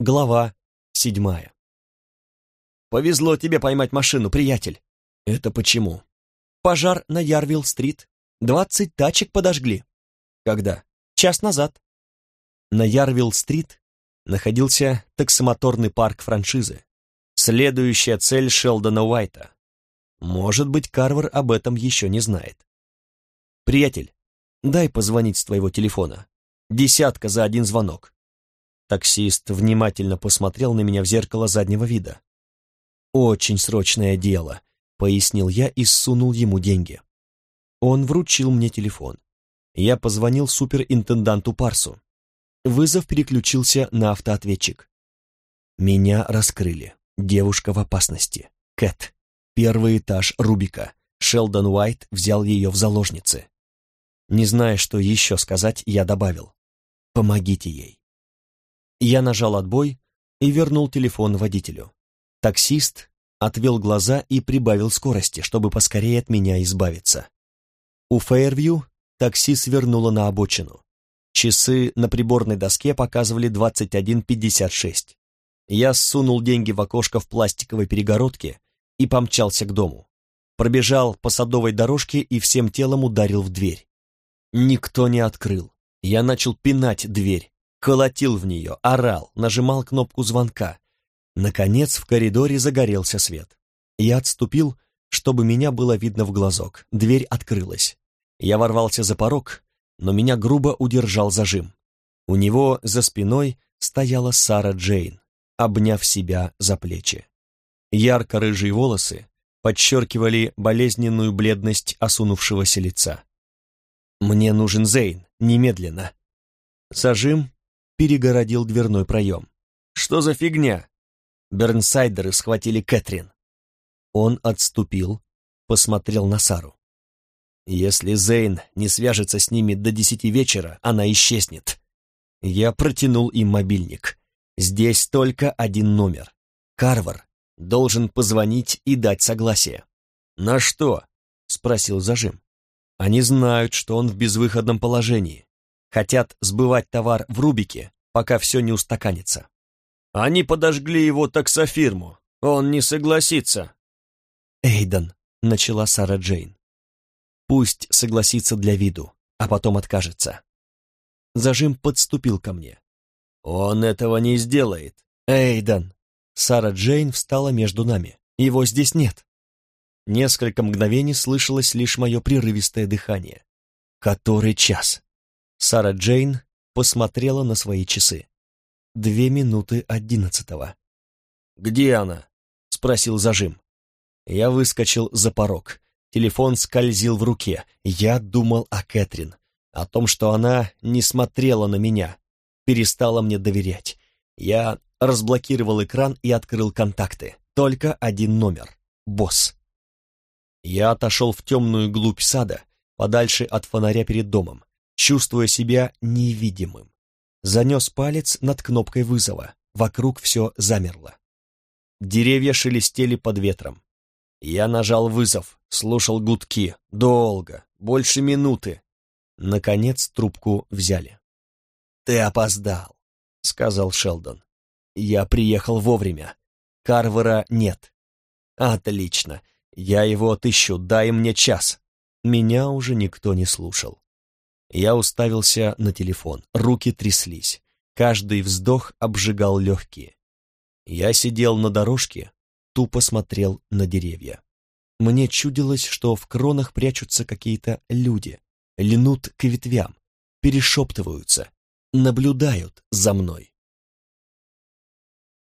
Глава седьмая. «Повезло тебе поймать машину, приятель». «Это почему?» «Пожар на Ярвилл-стрит. Двадцать тачек подожгли». «Когда?» «Час назад». На Ярвилл-стрит находился таксомоторный парк франшизы. Следующая цель Шелдона Уайта. Может быть, Карвер об этом еще не знает. «Приятель, дай позвонить с твоего телефона. Десятка за один звонок». Таксист внимательно посмотрел на меня в зеркало заднего вида. «Очень срочное дело», — пояснил я и сунул ему деньги. Он вручил мне телефон. Я позвонил суперинтенданту Парсу. Вызов переключился на автоответчик. Меня раскрыли. Девушка в опасности. Кэт. Первый этаж Рубика. Шелдон Уайт взял ее в заложницы. Не зная, что еще сказать, я добавил. «Помогите ей». Я нажал отбой и вернул телефон водителю. Таксист отвел глаза и прибавил скорости, чтобы поскорее от меня избавиться. У Фейервью такси свернуло на обочину. Часы на приборной доске показывали 21.56. Я сунул деньги в окошко в пластиковой перегородке и помчался к дому. Пробежал по садовой дорожке и всем телом ударил в дверь. Никто не открыл. Я начал пинать дверь, колотил в нее, орал, нажимал кнопку звонка. Наконец в коридоре загорелся свет. Я отступил, чтобы меня было видно в глазок. Дверь открылась. Я ворвался за порог, но меня грубо удержал зажим. У него за спиной стояла Сара Джейн, обняв себя за плечи. Ярко-рыжие волосы подчеркивали болезненную бледность осунувшегося лица. «Мне нужен Зейн, немедленно». Зажим перегородил дверной проем. «Что за фигня?» Бернсайдеры схватили Кэтрин. Он отступил, посмотрел на Сару. «Если Зейн не свяжется с ними до десяти вечера, она исчезнет». Я протянул им мобильник. Здесь только один номер. Карвар должен позвонить и дать согласие. «На что?» — спросил зажим. «Они знают, что он в безвыходном положении. Хотят сбывать товар в Рубике, пока все не устаканится. Они подожгли его таксофирму. Он не согласится. Эйден, начала Сара Джейн. Пусть согласится для виду, а потом откажется. Зажим подступил ко мне. Он этого не сделает. Эйден. Сара Джейн встала между нами. Его здесь нет. Несколько мгновений слышалось лишь мое прерывистое дыхание. Который час? Сара Джейн посмотрела на свои часы. Две минуты одиннадцатого. «Где она?» — спросил зажим. Я выскочил за порог. Телефон скользил в руке. Я думал о Кэтрин, о том, что она не смотрела на меня, перестала мне доверять. Я разблокировал экран и открыл контакты. Только один номер. Босс. Я отошел в темную глубь сада, подальше от фонаря перед домом чувствуя себя невидимым. Занес палец над кнопкой вызова. Вокруг все замерло. Деревья шелестели под ветром. Я нажал вызов, слушал гудки. Долго, больше минуты. Наконец трубку взяли. «Ты опоздал», — сказал Шелдон. «Я приехал вовремя. Карвера нет». «Отлично. Я его отыщу. Дай мне час». Меня уже никто не слушал. Я уставился на телефон, руки тряслись, каждый вздох обжигал легкие. Я сидел на дорожке, тупо смотрел на деревья. Мне чудилось, что в кронах прячутся какие-то люди, льнут к ветвям, перешептываются, наблюдают за мной.